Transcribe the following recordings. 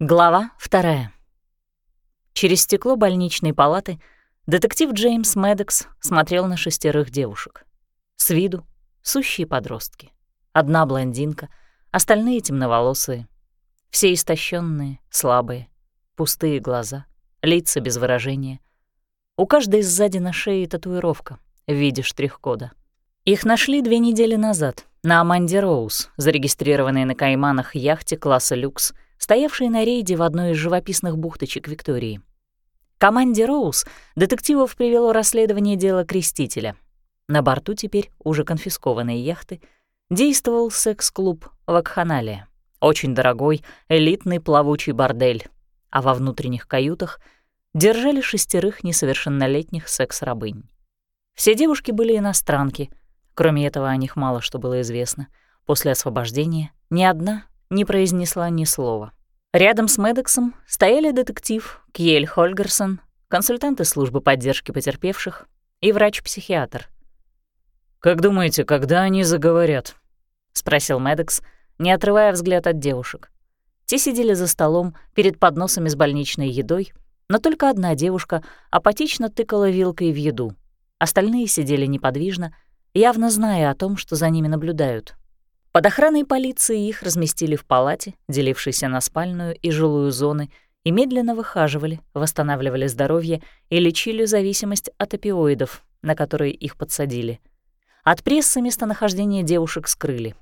Глава вторая. Через стекло больничной палаты детектив Джеймс Медекс смотрел на шестерых девушек. С виду — сущие подростки. Одна блондинка, остальные темноволосые. Все истощенные, слабые, пустые глаза, лица без выражения. У каждой сзади на шее татуировка в виде штрих-кода. Их нашли две недели назад на Аманде Роуз, зарегистрированной на Кайманах яхте класса «Люкс», стоявшей на рейде в одной из живописных бухточек Виктории. Команде Роуз детективов привело расследование дела Крестителя. На борту теперь уже конфискованной яхты действовал секс-клуб «Вакханалия», очень дорогой, элитный плавучий бордель, а во внутренних каютах держали шестерых несовершеннолетних секс-рабынь. Все девушки были иностранки, кроме этого о них мало что было известно. После освобождения ни одна не произнесла ни слова. Рядом с Медексом стояли детектив Кьель Хольгерсон, консультанты службы поддержки потерпевших и врач-психиатр. «Как думаете, когда они заговорят?» — спросил Медекс, не отрывая взгляд от девушек. Те сидели за столом перед подносами с больничной едой, но только одна девушка апатично тыкала вилкой в еду. Остальные сидели неподвижно, явно зная о том, что за ними наблюдают. Под охраной полиции их разместили в палате, делившейся на спальную и жилую зоны, и медленно выхаживали, восстанавливали здоровье и лечили зависимость от опиоидов, на которые их подсадили. От прессы местонахождение девушек скрыли.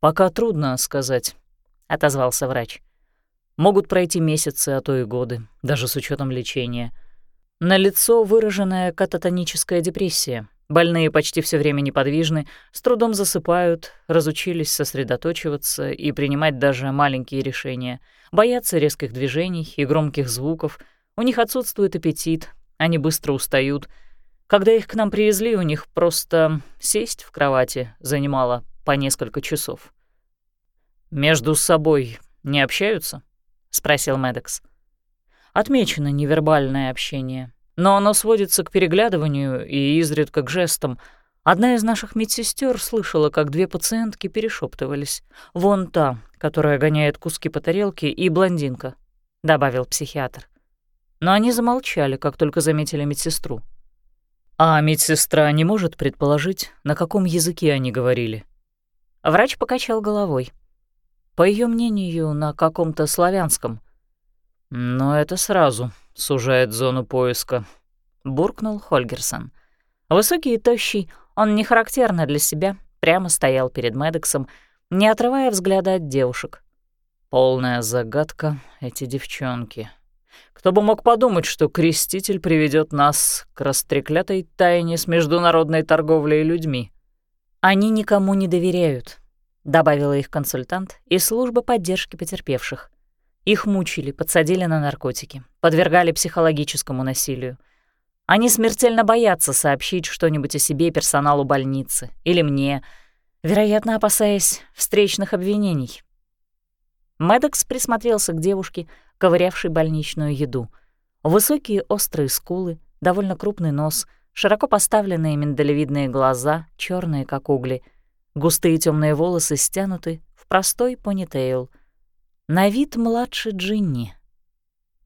«Пока трудно сказать», — отозвался врач. «Могут пройти месяцы, а то и годы, даже с учетом лечения. На лицо выраженная кататоническая депрессия, Больные почти все время неподвижны, с трудом засыпают, разучились сосредоточиваться и принимать даже маленькие решения, боятся резких движений и громких звуков, у них отсутствует аппетит, они быстро устают. Когда их к нам привезли, у них просто сесть в кровати занимало по несколько часов. «Между собой не общаются?» — спросил Медекс. «Отмечено невербальное общение», но оно сводится к переглядыванию и изредка к жестам. Одна из наших медсестер слышала, как две пациентки перешептывались. «Вон та, которая гоняет куски по тарелке, и блондинка», — добавил психиатр. Но они замолчали, как только заметили медсестру. А медсестра не может предположить, на каком языке они говорили. Врач покачал головой. По ее мнению, на каком-то славянском. Но это сразу сужает зону поиска», — буркнул Хольгерсон. Высокий и тощий, он не характерно для себя, прямо стоял перед Медексом, не отрывая взгляда от девушек. Полная загадка эти девчонки. Кто бы мог подумать, что Креститель приведет нас к растреклятой тайне с международной торговлей людьми. «Они никому не доверяют», — добавила их консультант из службы поддержки потерпевших. Их мучили, подсадили на наркотики, подвергали психологическому насилию. Они смертельно боятся сообщить что-нибудь о себе персоналу больницы или мне, вероятно, опасаясь встречных обвинений. Медекс присмотрелся к девушке, ковырявшей больничную еду. Высокие острые скулы, довольно крупный нос, широко поставленные миндалевидные глаза, черные как угли, густые темные волосы стянуты в простой понитейл — на вид младше Джинни.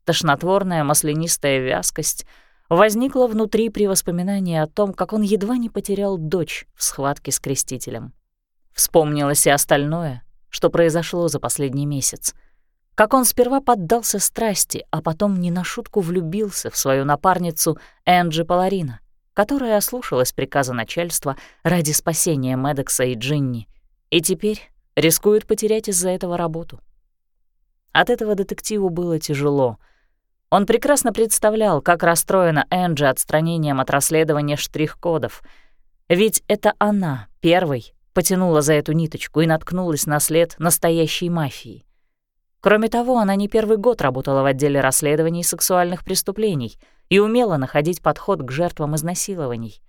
Тошнотворная маслянистая вязкость возникла внутри при воспоминании о том, как он едва не потерял дочь в схватке с крестителем. Вспомнилось и остальное, что произошло за последний месяц. Как он сперва поддался страсти, а потом не на шутку влюбился в свою напарницу Энджи Паларина, которая ослушалась приказа начальства ради спасения Медекса и Джинни, и теперь рискует потерять из-за этого работу. От этого детективу было тяжело. Он прекрасно представлял, как расстроена Энджи отстранением от расследования штрих-кодов. Ведь это она, первой, потянула за эту ниточку и наткнулась на след настоящей мафии. Кроме того, она не первый год работала в отделе расследований сексуальных преступлений и умела находить подход к жертвам изнасилований.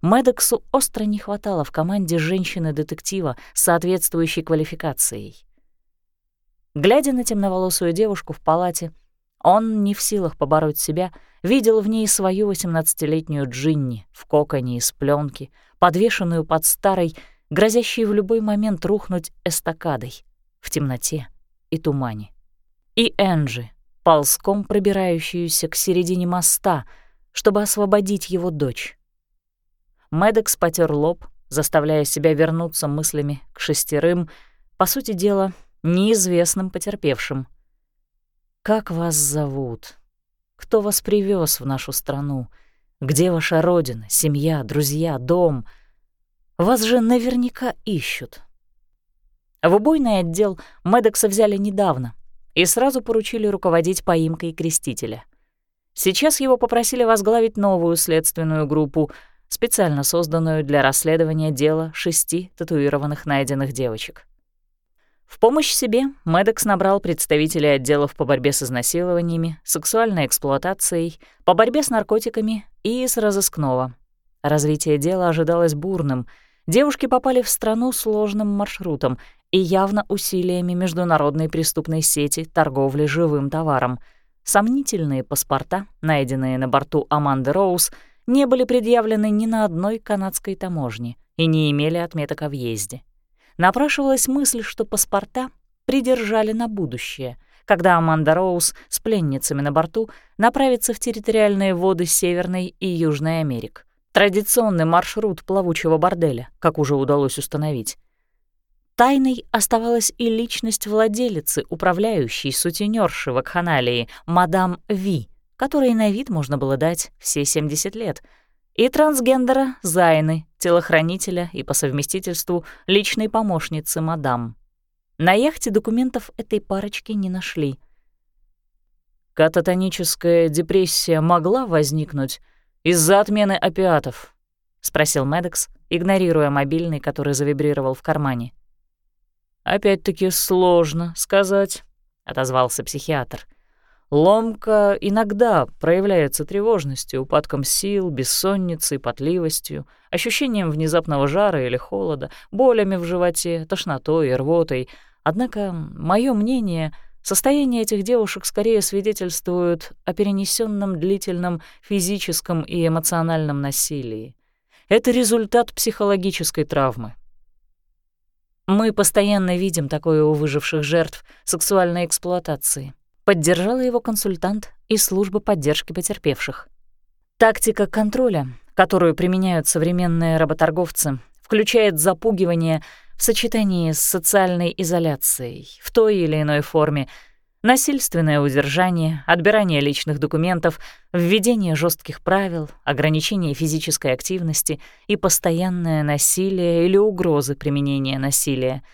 Медексу остро не хватало в команде женщины-детектива с соответствующей квалификацией. Глядя на темноволосую девушку в палате, он, не в силах побороть себя, видел в ней свою восемнадцатилетнюю Джинни в коконе из пленки, подвешенную под старой, грозящей в любой момент рухнуть эстакадой, в темноте и тумане. и Энджи, ползком пробирающуюся к середине моста, чтобы освободить его дочь. Медекс потер лоб, заставляя себя вернуться мыслями к шестерым, по сути дела, неизвестным потерпевшим. «Как вас зовут? Кто вас привез в нашу страну? Где ваша родина, семья, друзья, дом? Вас же наверняка ищут». В убойный отдел Медекса взяли недавно и сразу поручили руководить поимкой крестителя. Сейчас его попросили возглавить новую следственную группу, специально созданную для расследования дела шести татуированных найденных девочек. В помощь себе Медекс набрал представителей отделов по борьбе с изнасилованиями, сексуальной эксплуатацией, по борьбе с наркотиками и с разыскного. Развитие дела ожидалось бурным. Девушки попали в страну сложным маршрутом и явно усилиями международной преступной сети торговли живым товаром. Сомнительные паспорта, найденные на борту Аманды Роуз, не были предъявлены ни на одной канадской таможне и не имели отметок о въезде напрашивалась мысль, что паспорта придержали на будущее, когда Аманда Роуз с пленницами на борту направится в территориальные воды Северной и Южной Америк. Традиционный маршрут плавучего борделя, как уже удалось установить. Тайной оставалась и личность владелицы, управляющей сутенёрши вакханалии, мадам Ви, которой на вид можно было дать все 70 лет — и трансгендера Зайны, телохранителя и по совместительству личной помощницы мадам. На яхте документов этой парочки не нашли. «Кататоническая депрессия могла возникнуть из-за отмены опиатов?» — спросил Медекс, игнорируя мобильный, который завибрировал в кармане. «Опять-таки сложно сказать», — отозвался психиатр. Ломка иногда проявляется тревожностью, упадком сил, бессонницей, потливостью, ощущением внезапного жара или холода, болями в животе, тошнотой и рвотой. Однако, мое мнение, состояние этих девушек скорее свидетельствует о перенесенном длительном физическом и эмоциональном насилии. Это результат психологической травмы. Мы постоянно видим такое у выживших жертв сексуальной эксплуатации — Поддержала его консультант из службы поддержки потерпевших. Тактика контроля, которую применяют современные работорговцы, включает запугивание в сочетании с социальной изоляцией в той или иной форме, насильственное удержание, отбирание личных документов, введение жестких правил, ограничение физической активности и постоянное насилие или угрозы применения насилия —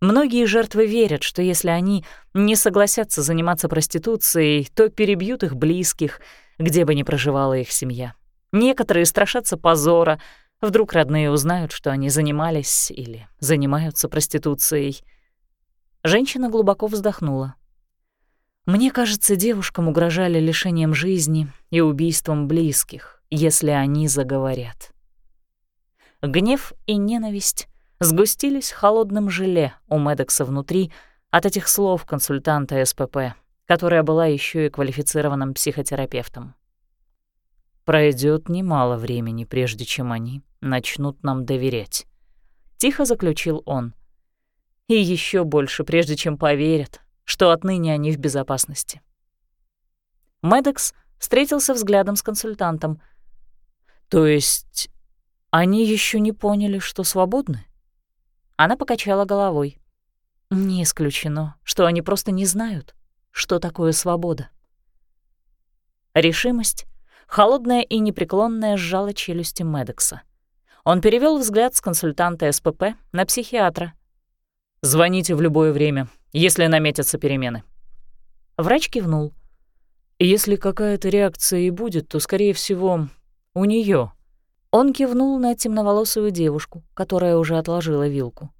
Многие жертвы верят, что если они не согласятся заниматься проституцией, то перебьют их близких, где бы ни проживала их семья. Некоторые страшатся позора, вдруг родные узнают, что они занимались или занимаются проституцией. Женщина глубоко вздохнула. Мне кажется, девушкам угрожали лишением жизни и убийством близких, если они заговорят. Гнев и ненависть сгустились холодным желе у Медекса внутри от этих слов консультанта СПП, которая была еще и квалифицированным психотерапевтом. Пройдет немало времени, прежде чем они начнут нам доверять. Тихо заключил он. И еще больше, прежде чем поверят, что отныне они в безопасности. Медекс встретился взглядом с консультантом. То есть они еще не поняли, что свободны? Она покачала головой. Не исключено, что они просто не знают, что такое свобода. Решимость, холодная и непреклонная, сжала челюсти Медекса. Он перевел взгляд с консультанта СПП на психиатра. «Звоните в любое время, если наметятся перемены». Врач кивнул. «Если какая-то реакция и будет, то, скорее всего, у нее. Он кивнул на темноволосую девушку, которая уже отложила вилку.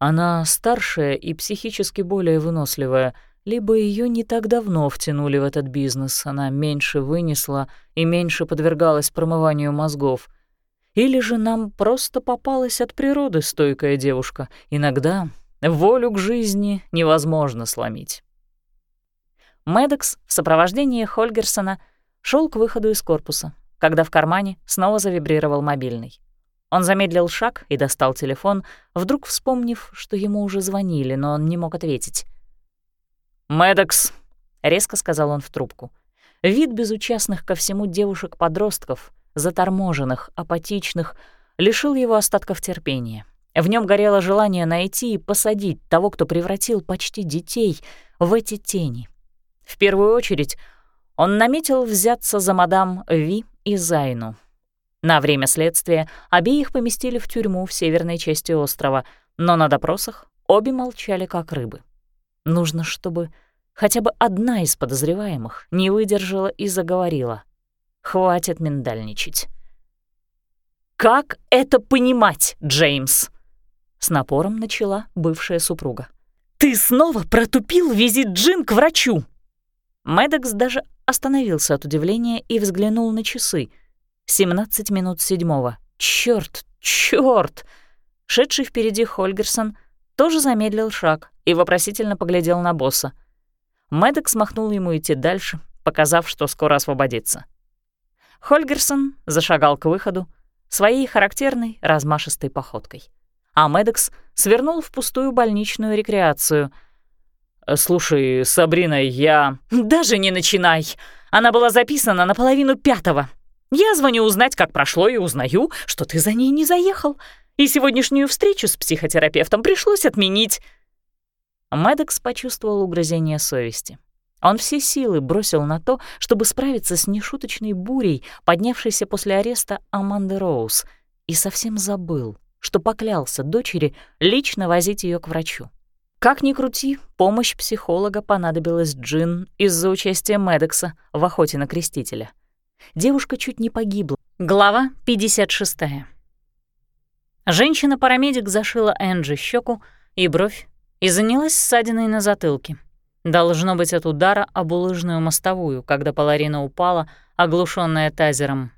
Она старшая и психически более выносливая, либо ее не так давно втянули в этот бизнес, она меньше вынесла и меньше подвергалась промыванию мозгов. Или же нам просто попалась от природы стойкая девушка. Иногда волю к жизни невозможно сломить. Медекс в сопровождении Хольгерсона шел к выходу из корпуса, когда в кармане снова завибрировал мобильный. Он замедлил шаг и достал телефон, вдруг вспомнив, что ему уже звонили, но он не мог ответить. «Мэддокс», — резко сказал он в трубку. Вид безучастных ко всему девушек-подростков, заторможенных, апатичных, лишил его остатков терпения. В нем горело желание найти и посадить того, кто превратил почти детей в эти тени. В первую очередь он наметил взяться за мадам Ви и Зайну. На время следствия обеих поместили в тюрьму в северной части острова, но на допросах обе молчали как рыбы. Нужно, чтобы хотя бы одна из подозреваемых не выдержала и заговорила. Хватит миндальничать. «Как это понимать, Джеймс?» С напором начала бывшая супруга. «Ты снова протупил визит Джин к врачу!» Мэддокс даже остановился от удивления и взглянул на часы. 17 минут седьмого. Чёрт, чёрт! Шедший впереди Хольгерсон тоже замедлил шаг и вопросительно поглядел на босса. Мэддокс махнул ему идти дальше, показав, что скоро освободится. Хольгерсон зашагал к выходу своей характерной размашистой походкой а Медекс свернул в пустую больничную рекреацию. «Слушай, Сабрина, я...» «Даже не начинай! Она была записана на половину пятого. Я звоню узнать, как прошло, и узнаю, что ты за ней не заехал. И сегодняшнюю встречу с психотерапевтом пришлось отменить». Медекс почувствовал угрызение совести. Он все силы бросил на то, чтобы справиться с нешуточной бурей, поднявшейся после ареста Аманды Роуз, и совсем забыл, что поклялся дочери лично возить ее к врачу. Как ни крути, помощь психолога понадобилась Джин из-за участия Медекса в охоте на крестителя. Девушка чуть не погибла. Глава 56. Женщина-парамедик зашила Энджи щеку и бровь и занялась ссадиной на затылке. Должно быть от удара об улыжную мостовую, когда Паларина упала, оглушенная тазером.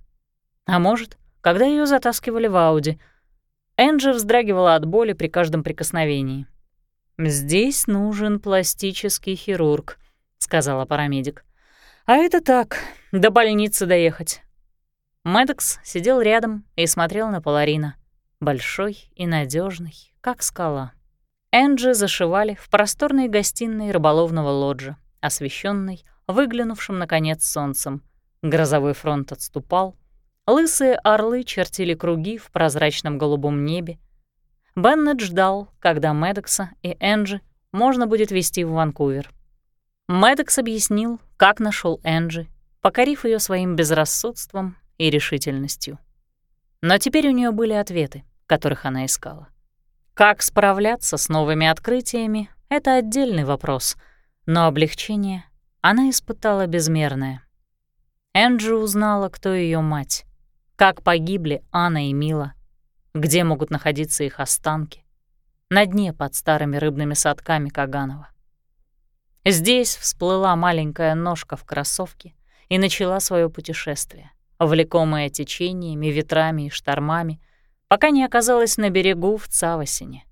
А может, когда ее затаскивали в Ауди — Энджи вздрагивала от боли при каждом прикосновении. «Здесь нужен пластический хирург», — сказала парамедик. «А это так, до больницы доехать». Мэддокс сидел рядом и смотрел на Поларина. Большой и надежный, как скала. Энджи зашивали в просторной гостиной рыболовного лоджа, освещенной, выглянувшим, наконец, солнцем. Грозовой фронт отступал — Лысые орлы чертили круги в прозрачном голубом небе. Беннет ждал, когда Медекса и Энджи можно будет везти в Ванкувер. Медекс объяснил, как нашел Энджи, покорив ее своим безрассудством и решительностью. Но теперь у нее были ответы, которых она искала. Как справляться с новыми открытиями — это отдельный вопрос, но облегчение она испытала безмерное. Энджи узнала, кто ее мать. Как погибли Анна и Мила? Где могут находиться их останки? На дне под старыми рыбными садками Каганова. Здесь всплыла маленькая ножка в кроссовке и начала свое путешествие, влекомое течениями, ветрами и штормами, пока не оказалась на берегу в Цавосине.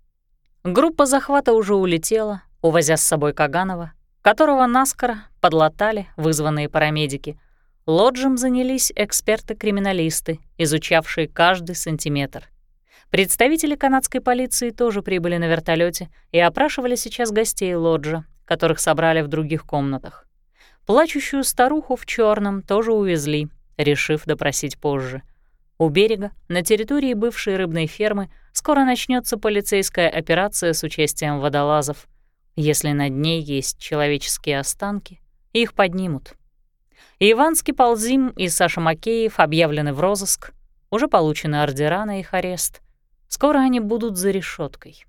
Группа захвата уже улетела, увозя с собой Каганова, которого наскоро подлатали вызванные парамедики, Лоджем занялись эксперты-криминалисты, изучавшие каждый сантиметр. Представители канадской полиции тоже прибыли на вертолете и опрашивали сейчас гостей лоджа, которых собрали в других комнатах. Плачущую старуху в черном тоже увезли, решив допросить позже. У берега, на территории бывшей рыбной фермы, скоро начнется полицейская операция с участием водолазов. Если на дне есть человеческие останки, их поднимут. Иван Скиползим и Саша Макеев объявлены в розыск, уже получены ордера на их арест. Скоро они будут за решеткой.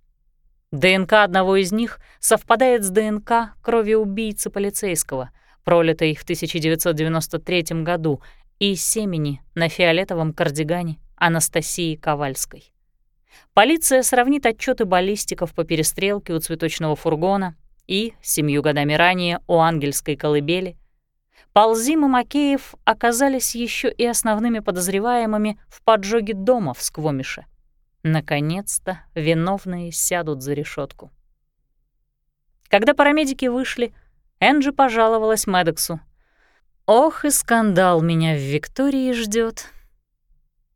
ДНК одного из них совпадает с ДНК крови убийцы полицейского, пролитой в 1993 году, и семени на фиолетовом кардигане Анастасии Ковальской. Полиция сравнит отчеты баллистиков по перестрелке у цветочного фургона и, семью годами ранее, у ангельской колыбели — Ползим и Макеев оказались еще и основными подозреваемыми в поджоге дома в Сквомише. Наконец-то виновные сядут за решетку. Когда парамедики вышли, Энджи пожаловалась Медексу. «Ох, и скандал меня в Виктории ждет.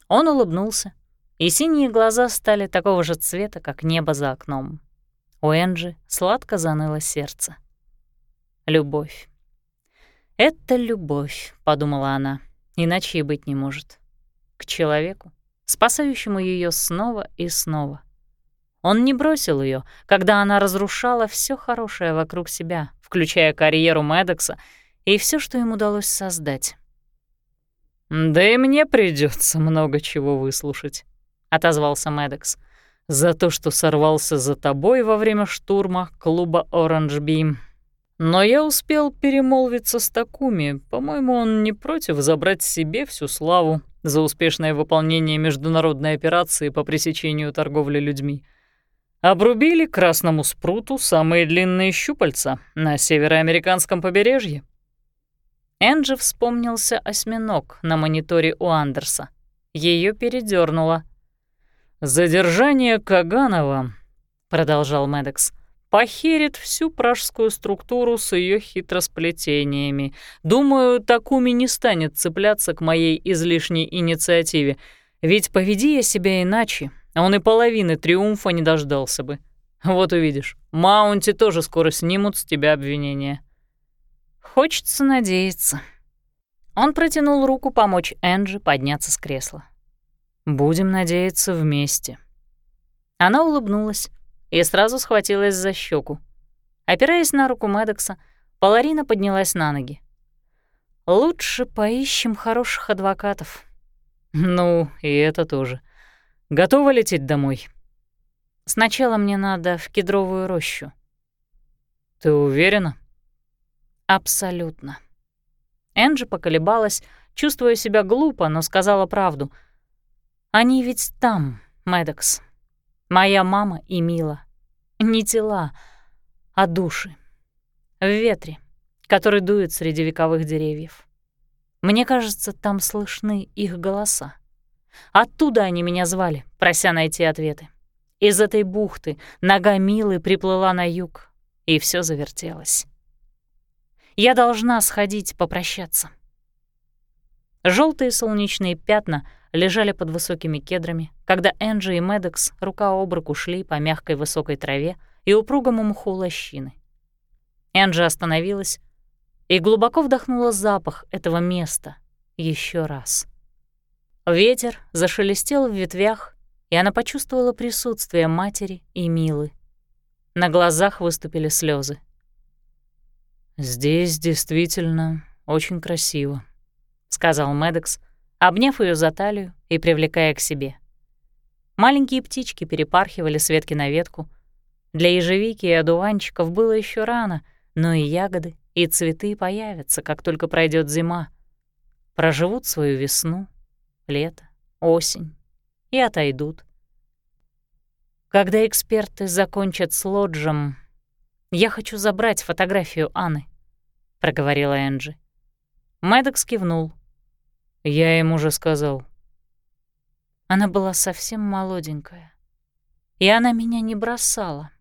Он улыбнулся, и синие глаза стали такого же цвета, как небо за окном. У Энджи сладко заныло сердце. Любовь. «Это любовь», — подумала она, — иначе и быть не может. К человеку, спасающему ее снова и снова. Он не бросил ее, когда она разрушала все хорошее вокруг себя, включая карьеру Медекса и все, что им удалось создать. «Да и мне придется много чего выслушать», — отозвался Медекс. «За то, что сорвался за тобой во время штурма клуба «Оранж Бим». Но я успел перемолвиться с Такуми. По-моему, он не против забрать себе всю славу за успешное выполнение международной операции по пресечению торговли людьми. Обрубили красному спруту самые длинные щупальца на североамериканском побережье. Энджи вспомнился осьминог на мониторе у Андерса. Ее передернуло. «Задержание Каганова», — продолжал Медекс, — «похерит всю пражскую структуру с ее хитросплетениями. Думаю, Такуми не станет цепляться к моей излишней инициативе, ведь поведи я себя иначе, а он и половины триумфа не дождался бы. Вот увидишь, Маунти тоже скоро снимут с тебя обвинения. Хочется надеяться. Он протянул руку помочь Энджи подняться с кресла. «Будем надеяться вместе». Она улыбнулась и сразу схватилась за щеку. Опираясь на руку Медекса, Паларина поднялась на ноги. «Лучше поищем хороших адвокатов». «Ну, и это тоже», Готова лететь домой? Сначала мне надо в кедровую рощу. Ты уверена? Абсолютно. Энджи поколебалась, чувствуя себя глупо, но сказала правду. Они ведь там, Мэддокс. Моя мама и Мила. Не тела, а души. В ветре, который дует среди вековых деревьев. Мне кажется, там слышны их голоса. Оттуда они меня звали, прося найти ответы. Из этой бухты нога Милы приплыла на юг, и все завертелось. Я должна сходить попрощаться. Желтые солнечные пятна лежали под высокими кедрами, когда Энджи и Медекс рука об руку шли по мягкой высокой траве и упругому мху лощины. Энджи остановилась и глубоко вдохнула запах этого места еще раз. Ветер зашелестел в ветвях, и она почувствовала присутствие матери и Милы. На глазах выступили слезы. «Здесь действительно очень красиво», — сказал Медекс, обняв ее за талию и привлекая к себе. Маленькие птички перепархивали с ветки на ветку. Для ежевики и одуванчиков было еще рано, но и ягоды, и цветы появятся, как только пройдет зима. Проживут свою весну лето, осень и отойдут. Когда эксперты закончат с лоджем, я хочу забрать фотографию Анны, проговорила Энджи. Мэддокс кивнул. Я им уже сказал. Она была совсем молоденькая. И она меня не бросала,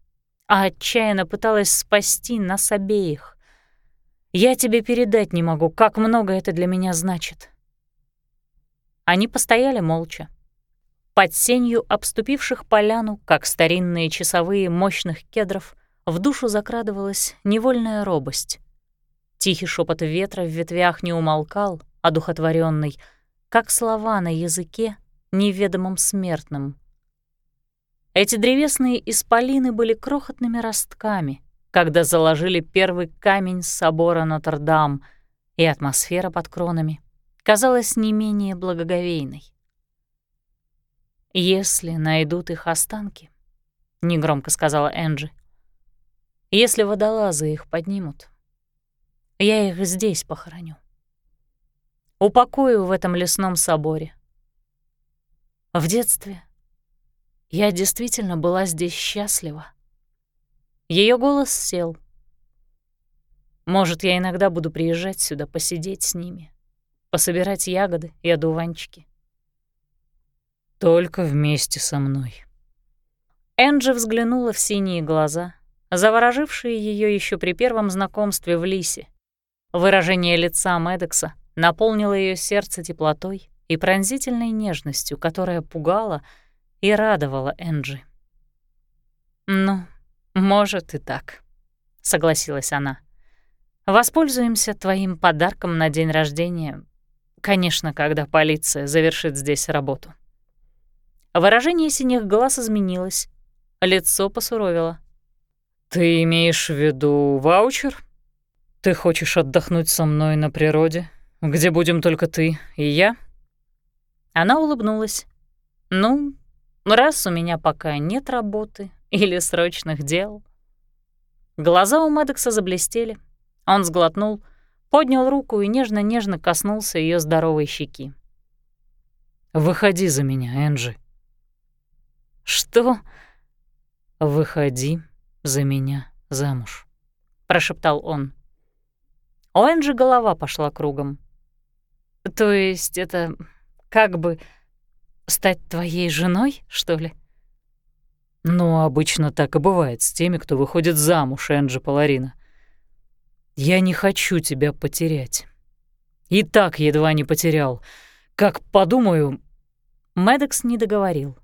а отчаянно пыталась спасти нас обеих. Я тебе передать не могу, как много это для меня значит. Они постояли молча. Под сенью обступивших поляну, как старинные часовые мощных кедров, в душу закрадывалась невольная робость. Тихий шепот ветра в ветвях не умолкал, одухотворенный, как слова на языке, неведомом смертным. Эти древесные исполины были крохотными ростками, когда заложили первый камень собора Нотр-Дам, и атмосфера под кронами казалась не менее благоговейной. «Если найдут их останки», — негромко сказала Энджи, — «если водолазы их поднимут, я их здесь похороню. Упокою в этом лесном соборе. В детстве я действительно была здесь счастлива. Ее голос сел. Может, я иногда буду приезжать сюда посидеть с ними, пособирать ягоды и одуванчики. Только вместе со мной. Энджи взглянула в синие глаза, заворожившие ее еще при первом знакомстве в Лисе. Выражение лица Медекса наполнило ее сердце теплотой и пронзительной нежностью, которая пугала и радовала Энджи. «Ну, может и так», — согласилась она. Воспользуемся твоим подарком на день рождения. Конечно, когда полиция завершит здесь работу. Выражение синих глаз изменилось. Лицо посуровило. «Ты имеешь в виду ваучер? Ты хочешь отдохнуть со мной на природе, где будем только ты и я?» Она улыбнулась. «Ну, раз у меня пока нет работы или срочных дел...» Глаза у Мэддокса заблестели. Он сглотнул, поднял руку и нежно-нежно коснулся ее здоровой щеки. «Выходи за меня, Энджи», «Что?» «Выходи за меня замуж», — прошептал он. У Энджи голова пошла кругом. «То есть это как бы стать твоей женой, что ли?» «Ну, обычно так и бывает с теми, кто выходит замуж, Энджи Паларина. Я не хочу тебя потерять. И так едва не потерял. Как подумаю...» Медекс не договорил.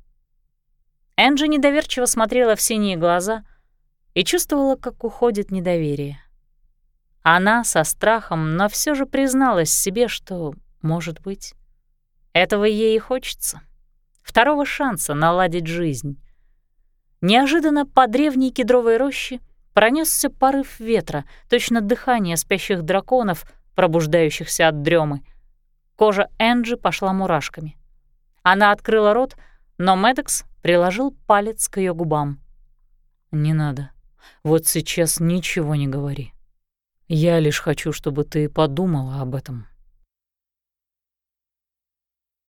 Энджи недоверчиво смотрела в синие глаза и чувствовала, как уходит недоверие. Она со страхом, но все же призналась себе, что, может быть, этого ей и хочется. Второго шанса наладить жизнь. Неожиданно по древней кедровой роще пронесся порыв ветра, точно дыхание спящих драконов, пробуждающихся от дремы. Кожа Энджи пошла мурашками. Она открыла рот, но Медекс приложил палец к ее губам. «Не надо. Вот сейчас ничего не говори. Я лишь хочу, чтобы ты подумала об этом».